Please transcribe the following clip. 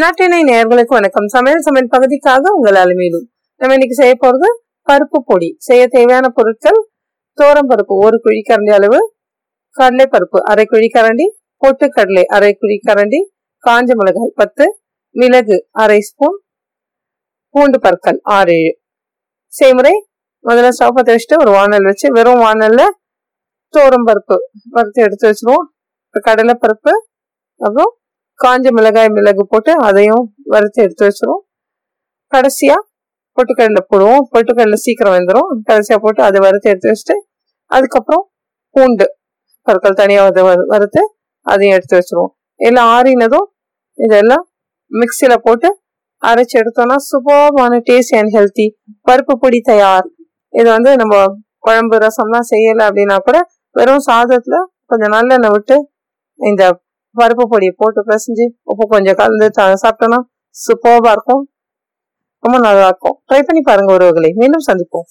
நாட்டினை நேர்களுக்கு வணக்கம். சமையல் சமையல் பகுதிக்காக உங்கள் அலுமையிலும் நம்ம இன்னைக்கு செய்ய போறது பருப்பு பொடி. செய்ய தேவையான பொருட்கள் தோரம் பருப்பு ஒரு குழிக்கரண்டி அளவு கடலை பருப்பு அரை குழிக்கரண்டி பொட்டுக்கடலை அரை குழிக்கரண்டி காஞ்ச மிளகாய் பத்து மிளகு அரை ஸ்பூன் பூண்டு பற்கள் ஆறு ஏழு. செய்முறை முதல்ல ஸ்டவ் பற்ற வச்சுட்டு ஒரு வானல் வச்சு வெறும் வானல்ல தோரம் பருப்பு வறுத்து எடுத்து வச்சிருவோம். கடலை பருப்பு அப்புறம் காஞ்ச மிளகாய் மிளகு போட்டு அதையும் வறுத்து எடுத்து வச்சிரும். கடைசியாக பொட்டுக்கடலை போடுவோம். பொட்டுக்கடலை சீக்கிரம் வெந்துடும் கடைசியாக போட்டு அதை வறுத்து எடுத்து வச்சுட்டு அதுக்கப்புறம் பூண்டு பற்கள் தனியாக அதை வறுத்து அதையும் எடுத்து வச்சிருவோம். எல்லாம் ஆறினதும் இதெல்லாம் மிக்சியில் போட்டு அரைச்சி எடுத்தோம்னா சூப்பர்மான டேஸ்ட் அண்ட் ஹெல்த்தி பருப்பு பொடி தயார். இது வந்து நம்ம குழம்பு ரசம்லாம் செய்யலை அப்படின்னா கூட வெறும் சாதத்தில் கொஞ்சம் நல்லெண்ணெய் விட்டு இந்த பருப்பு பொடியை போட்டு பிசைஞ்சு உப்பு கொஞ்சம் கலந்து சாப்பிட்டோம்னா சூப்பராக இருக்கும் ரொம்ப நல்லா இருக்கும் ட்ரை பண்ணி பாருங்க உறவுகளை மீண்டும் சந்திப்போம்